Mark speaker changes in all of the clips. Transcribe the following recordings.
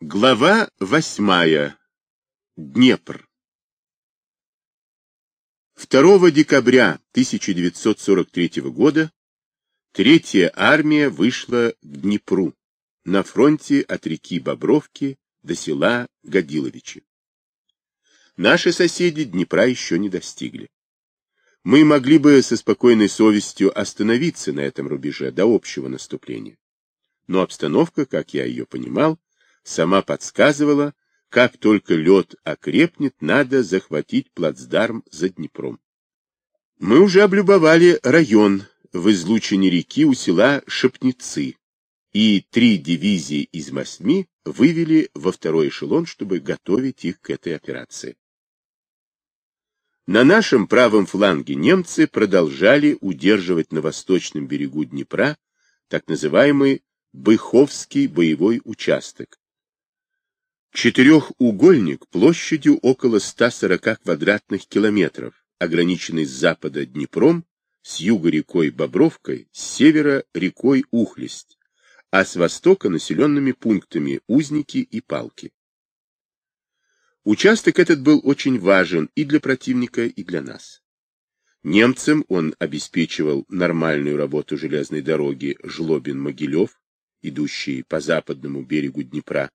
Speaker 1: Глава восьмая. Днепр. 2 декабря 1943 года Третья армия вышла к Днепру на фронте от реки Бобровки до села Годиловичи. Наши соседи Днепра еще не достигли. Мы могли бы со спокойной совестью остановиться на этом рубеже до общего наступления. Но обстановка, как я ее понимал, сама подсказывала, как только лед окрепнет, надо захватить плацдарм за Днепром. Мы уже облюбовали район в излучине реки у села Шепницы, и три дивизии из восьми вывели во второй эшелон, чтобы готовить их к этой операции. На нашем правом фланге немцы продолжали удерживать на восточном берегу Днепра так называемый Быховский боевой участок, Четырехугольник площадью около 140 квадратных километров, ограниченный с запада Днепром, с юга рекой Бобровкой, с севера рекой Ухлесть, а с востока населенными пунктами Узники и Палки. Участок этот был очень важен и для противника, и для нас. Немцам он обеспечивал нормальную работу железной дороги Жлобин-Могилев, идущей по западному берегу Днепра,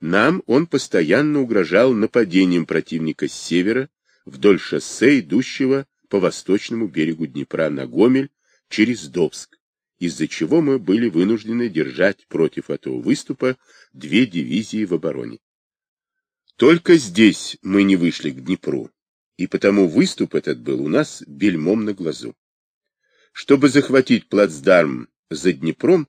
Speaker 1: нам он постоянно угрожал нападением противника с севера вдоль шоссе, идущего по восточному берегу Днепра на Гомель через Добск, из-за чего мы были вынуждены держать против этого выступа две дивизии в обороне. Только здесь мы не вышли к Днепру, и потому выступ этот был у нас бельмом на глазу. Чтобы захватить плацдарм за Днепром,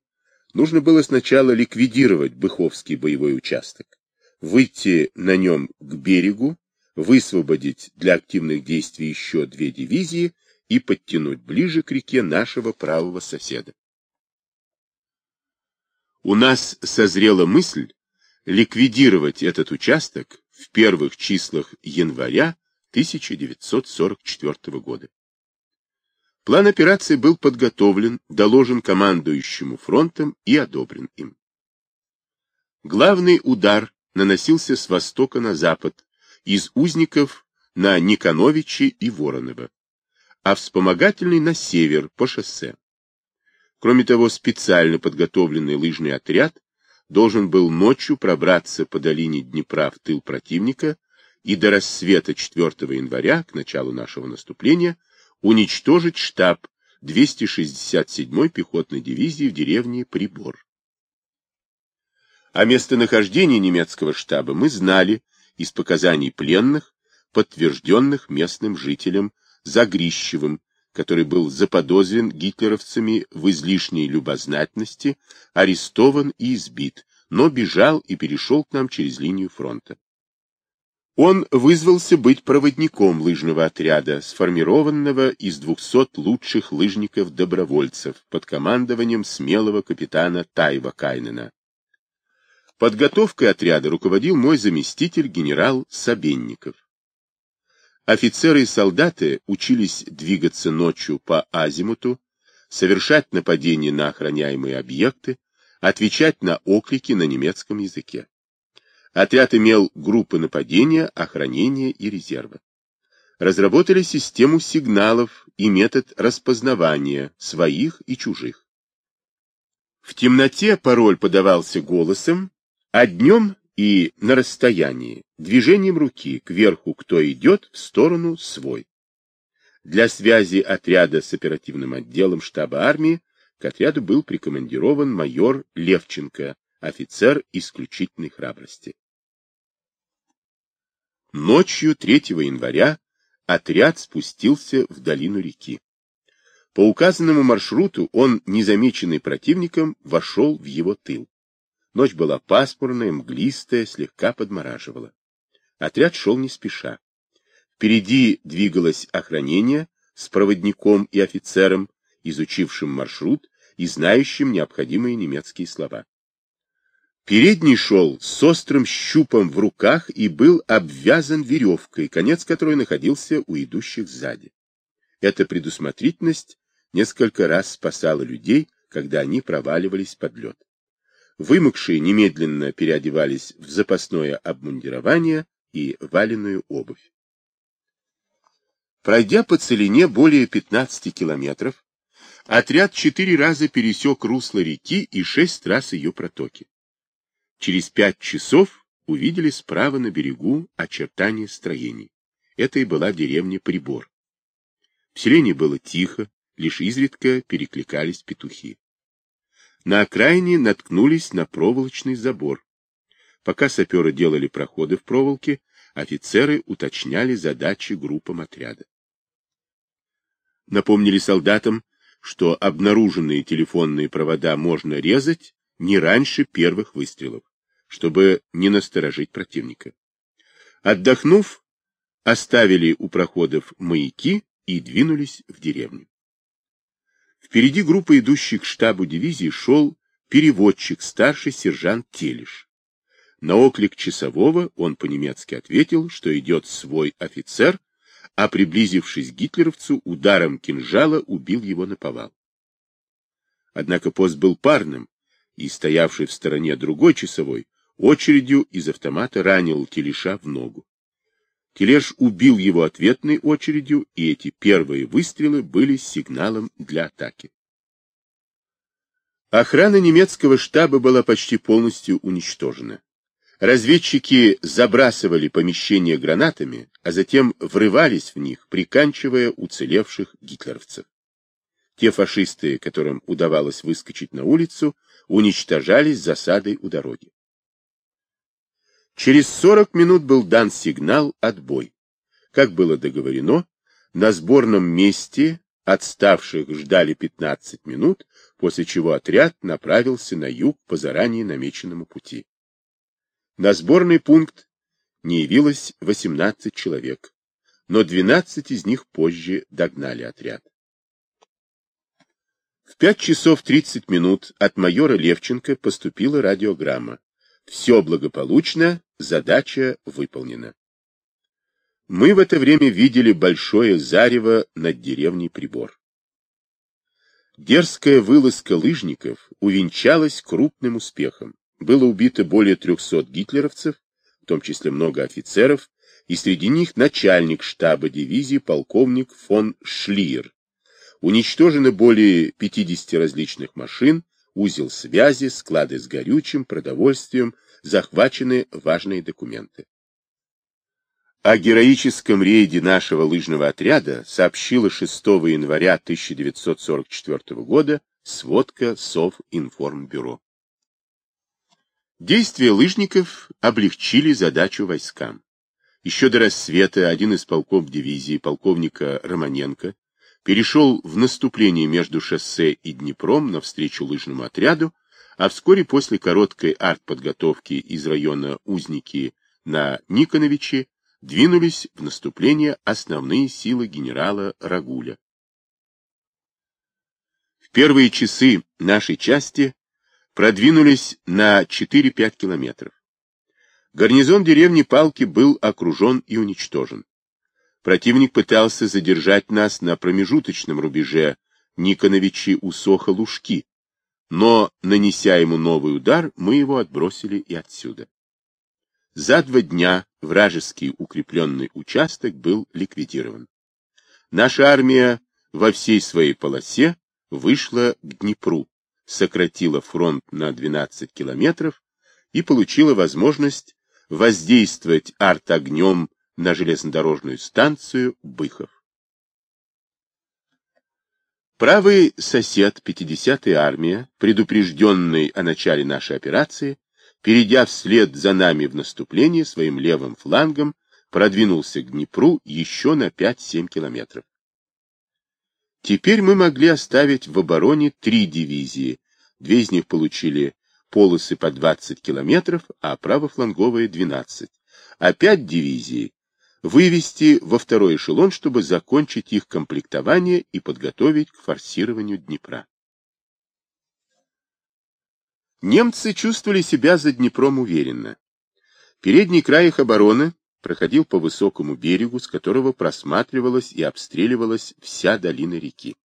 Speaker 1: нужно было сначала ликвидировать Быховский боевой участок, выйти на нем к берегу, высвободить для активных действий еще две дивизии и подтянуть ближе к реке нашего правого соседа. У нас созрела мысль ликвидировать этот участок в первых числах января 1944 года. План операции был подготовлен, доложен командующему фронтом и одобрен им. Главный удар наносился с востока на запад, из узников на Никоновичи и Воронова, а вспомогательный на север по шоссе. Кроме того, специально подготовленный лыжный отряд должен был ночью пробраться по долине Днепра в тыл противника и до рассвета 4 января, к началу нашего наступления, уничтожить штаб 267-й пехотной дивизии в деревне Прибор. О местонахождении немецкого штаба мы знали из показаний пленных, подтвержденных местным жителям Загрищевым, который был заподозрен гитлеровцами в излишней любознательности, арестован и избит, но бежал и перешел к нам через линию фронта. Он вызвался быть проводником лыжного отряда, сформированного из 200 лучших лыжников-добровольцев под командованием смелого капитана Тайва Кайнена. Подготовкой отряда руководил мой заместитель генерал Собенников. Офицеры и солдаты учились двигаться ночью по азимуту, совершать нападения на охраняемые объекты, отвечать на оклики на немецком языке. Отряд имел группы нападения, охранения и резерва. Разработали систему сигналов и метод распознавания своих и чужих. В темноте пароль подавался голосом, а днем и на расстоянии, движением руки кверху кто идет, в сторону свой. Для связи отряда с оперативным отделом штаба армии к отряду был прикомандирован майор Левченко, офицер исключительной храбрости. Ночью 3 января отряд спустился в долину реки. По указанному маршруту он, незамеченный противником, вошел в его тыл. Ночь была пасмурная, мглистая, слегка подмораживала. Отряд шел не спеша. Впереди двигалось охранение с проводником и офицером, изучившим маршрут и знающим необходимые немецкие слова. Передний шел с острым щупом в руках и был обвязан веревкой, конец которой находился у идущих сзади. Эта предусмотрительность несколько раз спасала людей, когда они проваливались под лед. Вымокшие немедленно переодевались в запасное обмундирование и валенную обувь. Пройдя по целине более 15 километров, отряд четыре раза пересек русло реки и шесть раз ее протоки. Через пять часов увидели справа на берегу очертания строений. Это и была деревня Прибор. В селении было тихо, лишь изредка перекликались петухи. На окраине наткнулись на проволочный забор. Пока саперы делали проходы в проволоке, офицеры уточняли задачи группам отряда. Напомнили солдатам, что обнаруженные телефонные провода можно резать не раньше первых выстрелов, чтобы не насторожить противника. Отдохнув, оставили у проходов маяки и двинулись в деревню. Впереди группы идущих к штабу дивизии шел переводчик, старший сержант Телиш. На оклик часового он по-немецки ответил, что идет свой офицер, а приблизившись к гитлеровцу, ударом кинжала убил его на повал. Однако пост был парным, и стоявший в стороне другой часовой очередью из автомата ранил Телеша в ногу. Телеш убил его ответной очередью, и эти первые выстрелы были сигналом для атаки. Охрана немецкого штаба была почти полностью уничтожена. Разведчики забрасывали помещения гранатами, а затем врывались в них, приканчивая уцелевших гитлеровцев. Те фашисты, которым удавалось выскочить на улицу, уничтожались засадой у дороги. Через 40 минут был дан сигнал «Отбой». Как было договорено, на сборном месте отставших ждали 15 минут, после чего отряд направился на юг по заранее намеченному пути. На сборный пункт не явилось 18 человек, но 12 из них позже догнали отряд. В 5 часов 30 минут от майора Левченко поступила радиограмма. Все благополучно, задача выполнена. Мы в это время видели большое зарево над деревней Прибор. Дерзкая вылазка лыжников увенчалась крупным успехом. Было убито более 300 гитлеровцев, в том числе много офицеров, и среди них начальник штаба дивизии полковник фон Шлиер. Уничтожено более 50 различных машин, узел связи, склады с горючим, продовольствием, захвачены важные документы. О героическом рейде нашего лыжного отряда сообщила 6 января 1944 года сводка Совинформбюро. Действия лыжников облегчили задачу войскам. Еще до рассвета один из полков дивизии, полковника Романенко, перешел в наступление между шоссе и Днепром навстречу лыжному отряду, а вскоре после короткой артподготовки из района Узники на Никоновичи двинулись в наступление основные силы генерала Рагуля. В первые часы нашей части продвинулись на 4-5 километров. Гарнизон деревни Палки был окружен и уничтожен. Противник пытался задержать нас на промежуточном рубеже Никоновичи-Усоха-Лужки, но, нанеся ему новый удар, мы его отбросили и отсюда. За два дня вражеский укрепленный участок был ликвидирован. Наша армия во всей своей полосе вышла к Днепру, сократила фронт на 12 километров и получила возможность воздействовать арт-огнем на железнодорожную станцию Быхов. Правый сосед 50-я армия, предупрежденный о начале нашей операции, перейдя вслед за нами в наступление своим левым флангом, продвинулся к Днепру еще на 5-7 километров. Теперь мы могли оставить в обороне три дивизии, две из них получили полосы по 20 километров, а правофланговые 12, а пять дивизий вывести во второй эшелон, чтобы закончить их комплектование и подготовить к форсированию Днепра. Немцы чувствовали себя за Днепром уверенно. Передний край их обороны проходил по высокому берегу, с которого просматривалась и обстреливалась вся долина реки.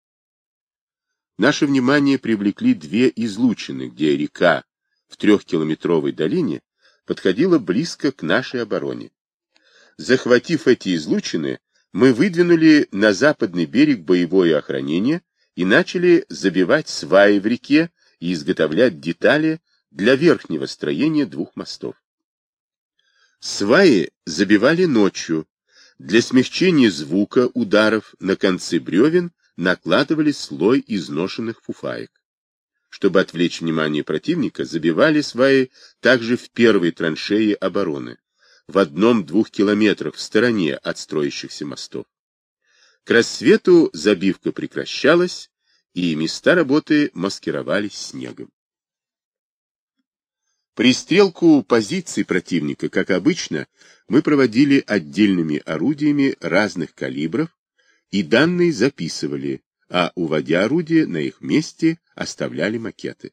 Speaker 1: Наше внимание привлекли две излучины, где река в трехкилометровой долине подходила близко к нашей обороне. Захватив эти излучины, мы выдвинули на западный берег боевое охранение и начали забивать сваи в реке и изготовлять детали для верхнего строения двух мостов. Сваи забивали ночью. Для смягчения звука ударов на концы бревен накладывали слой изношенных фуфаек. Чтобы отвлечь внимание противника, забивали сваи также в первой траншеи обороны, в одном-двух километрах в стороне от строящихся мостов. К рассвету забивка прекращалась, и места работы маскировались снегом. Пристрелку позиций противника, как обычно, мы проводили отдельными орудиями разных калибров и данные записывали, а, уводя орудия, на их месте оставляли макеты.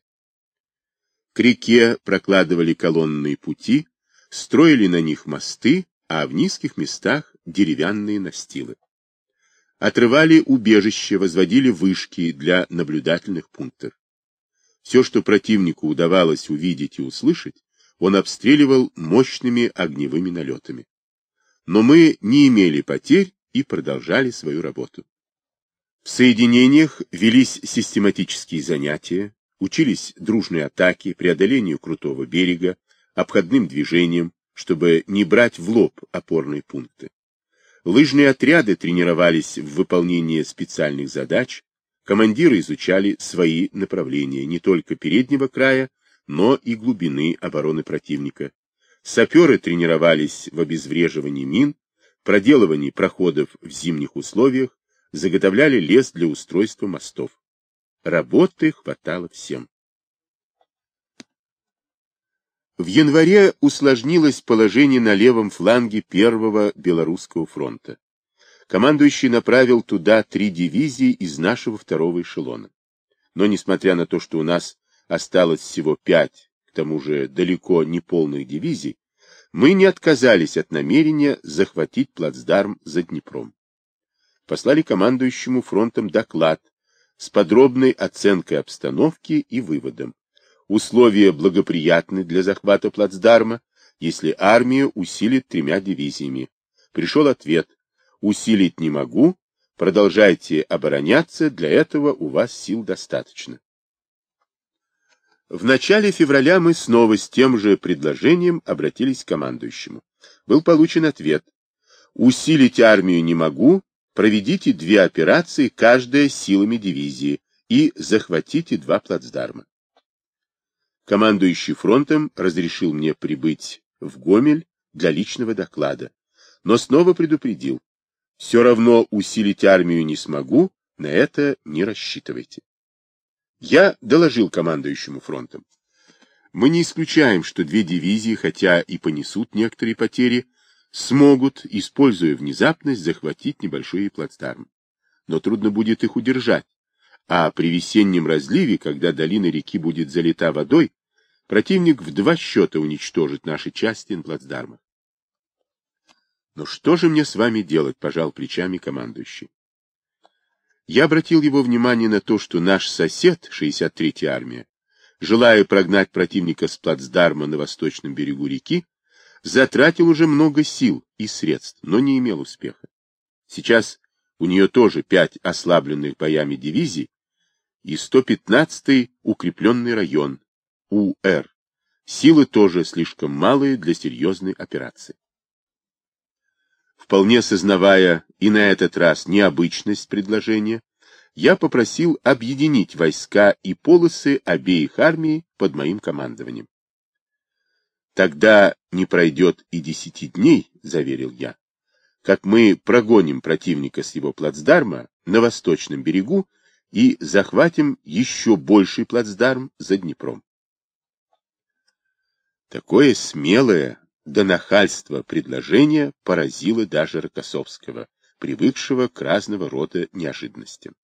Speaker 1: К реке прокладывали колонные пути, строили на них мосты, а в низких местах деревянные настилы. Отрывали убежище, возводили вышки для наблюдательных пунктов. Все, что противнику удавалось увидеть и услышать, он обстреливал мощными огневыми налетами. Но мы не имели потерь и продолжали свою работу. В соединениях велись систематические занятия, учились дружной атаке, преодолению крутого берега, обходным движением, чтобы не брать в лоб опорные пункты. Лыжные отряды тренировались в выполнении специальных задач, командиры изучали свои направления не только переднего края, но и глубины обороны противника. Саперы тренировались в обезвреживании мин, проделывании проходов в зимних условиях, заготовляли лес для устройства мостов. Работы хватало всем. В январе усложнилось положение на левом фланге Первого Белорусского фронта. Командующий направил туда три дивизии из нашего второго эшелона. Но несмотря на то, что у нас осталось всего пять, к тому же далеко не полных дивизий, мы не отказались от намерения захватить плацдарм за Днепром. Послали командующему фронтом доклад с подробной оценкой обстановки и выводом. Условия благоприятны для захвата плацдарма, если армия усилит тремя дивизиями. Пришел ответ. Усилить не могу, продолжайте обороняться, для этого у вас сил достаточно. В начале февраля мы снова с тем же предложением обратились к командующему. Был получен ответ. Усилить армию не могу, проведите две операции, каждая силами дивизии, и захватите два плацдарма. Командующий фронтом разрешил мне прибыть в Гомель для личного доклада, но снова предупредил. Все равно усилить армию не смогу, на это не рассчитывайте. Я доложил командующему фронтом. Мы не исключаем, что две дивизии, хотя и понесут некоторые потери, смогут, используя внезапность, захватить небольшой плацдарм. Но трудно будет их удержать, а при весеннем разливе, когда долина реки будет залита водой, Противник в два счета уничтожит наши части на плацдармах. Но что же мне с вами делать, пожал плечами командующий. Я обратил его внимание на то, что наш сосед, 63-я армия, желая прогнать противника с плацдарма на восточном берегу реки, затратил уже много сил и средств, но не имел успеха. Сейчас у нее тоже пять ослабленных боями дивизий и 115-й укрепленный район, УР. Силы тоже слишком малые для серьезной операции. Вполне сознавая и на этот раз необычность предложения, я попросил объединить войска и полосы обеих армий под моим командованием. Тогда не пройдет и десяти дней, заверил я, как мы прогоним противника с его плацдарма на восточном берегу и захватим еще больший плацдарм за Днепром. Такое смелое до нахальства предложение поразило даже Рокоссовского, привыкшего к разного рода неожиданностям.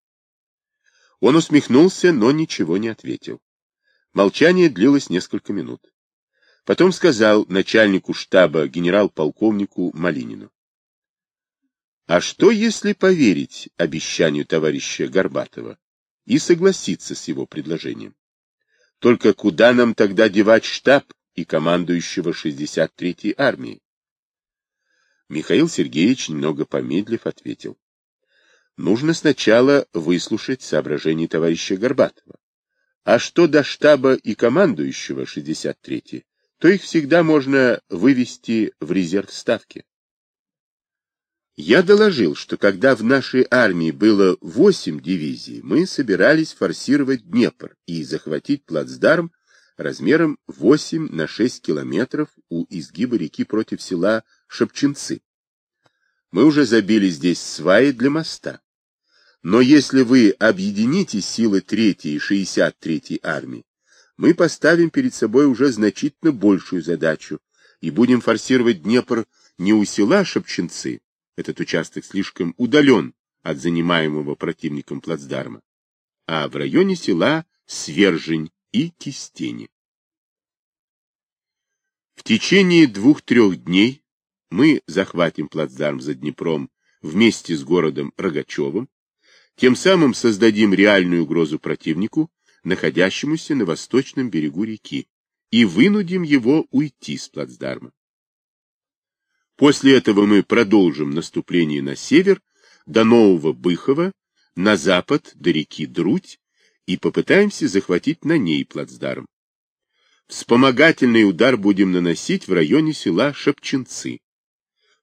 Speaker 1: Он усмехнулся, но ничего не ответил. Молчание длилось несколько минут. Потом сказал начальнику штаба генерал-полковнику Малинину. А что, если поверить обещанию товарища Горбатова и согласиться с его предложением? Только куда нам тогда девать штаб и командующего 63-й армией? Михаил Сергеевич, немного помедлив, ответил. Нужно сначала выслушать соображения товарища Горбатова. А что до штаба и командующего 63-й, то их всегда можно вывести в резерв ставки. Я доложил, что когда в нашей армии было 8 дивизий, мы собирались форсировать Днепр и захватить плацдарм размером 8 на 6 километров у изгиба реки против села Шепченцы. Мы уже забили здесь сваи для моста. Но если вы объедините силы 3-й и 63-й армии, мы поставим перед собой уже значительно большую задачу и будем форсировать Днепр не у села Шепченцы, этот участок слишком удален от занимаемого противником плацдарма, а в районе села Свержень и Кистени. В течение двух-трех дней мы захватим плацдарм за Днепром вместе с городом Рогачевым, тем самым создадим реальную угрозу противнику, находящемуся на восточном берегу реки, и вынудим его уйти с плацдарма. После этого мы продолжим наступление на север до Нового Быхова, на запад до реки Друдь и попытаемся захватить на ней плацдарм. Вспомогательный удар будем наносить в районе села Шепченцы.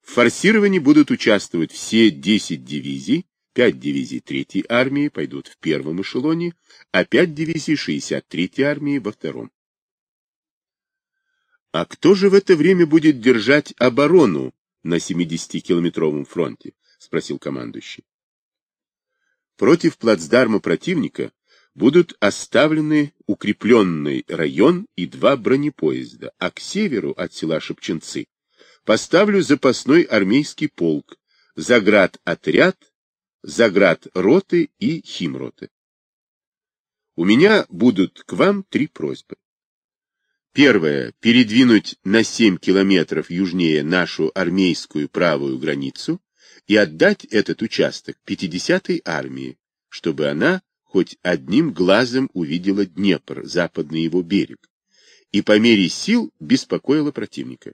Speaker 1: В форсировании будут участвовать все 10 дивизий, Пять дивизий Третьей армии пойдут в первом эшелоне, а пять дивизий 63-й армии во втором. А кто же в это время будет держать оборону на 70-километровом фронте? спросил командующий. Против плацдарма противника будут оставлены укрепленный район и два бронепоезда, а к северу от села Шепченцы поставлю запасной армейский полк, заград отряд заград роты и химроты. У меня будут к вам три просьбы. Первое — передвинуть на 7 километров южнее нашу армейскую правую границу и отдать этот участок 50-й армии, чтобы она хоть одним глазом увидела Днепр, западный его берег, и по мере сил беспокоила противника.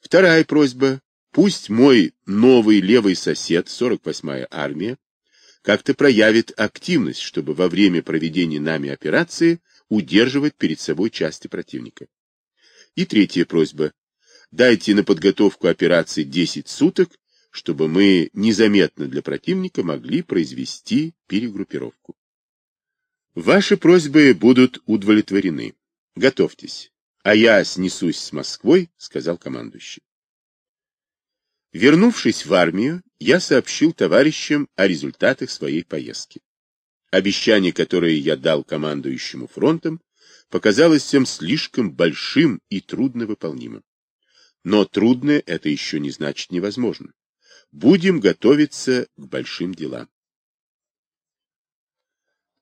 Speaker 1: Вторая просьба Пусть мой новый левый сосед, 48-я армия, как-то проявит активность, чтобы во время проведения нами операции удерживать перед собой части противника. И третья просьба. Дайте на подготовку операции 10 суток, чтобы мы незаметно для противника могли произвести перегруппировку. Ваши просьбы будут удовлетворены. Готовьтесь. А я снесусь с Москвой, сказал командующий. Вернувшись в армию, я сообщил товарищам о результатах своей поездки. Обещание, которое я дал командующему фронтом, показалось всем слишком большим и трудновыполнимым. Но трудное это еще не значит невозможно. Будем готовиться к большим делам.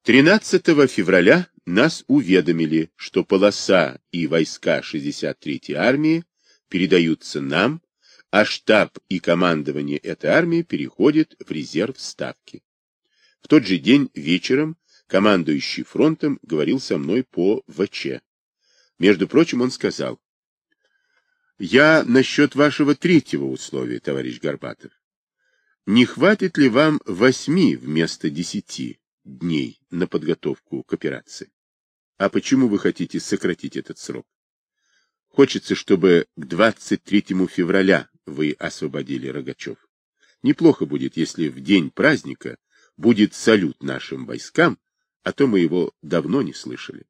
Speaker 1: 13 февраля нас уведомили, что полоса и войска 63-й армии передаются нам а штаб и командование этой армии переходят в резерв ставки. В тот же день вечером командующий фронтом говорил со мной по ВЧ. Между прочим, он сказал, «Я насчет вашего третьего условия, товарищ Горбатов. Не хватит ли вам восьми вместо десяти дней на подготовку к операции? А почему вы хотите сократить этот срок? Хочется, чтобы к 23 февраля вы освободили Рогачев. Неплохо будет, если в день праздника будет салют нашим войскам, а то мы его давно не слышали.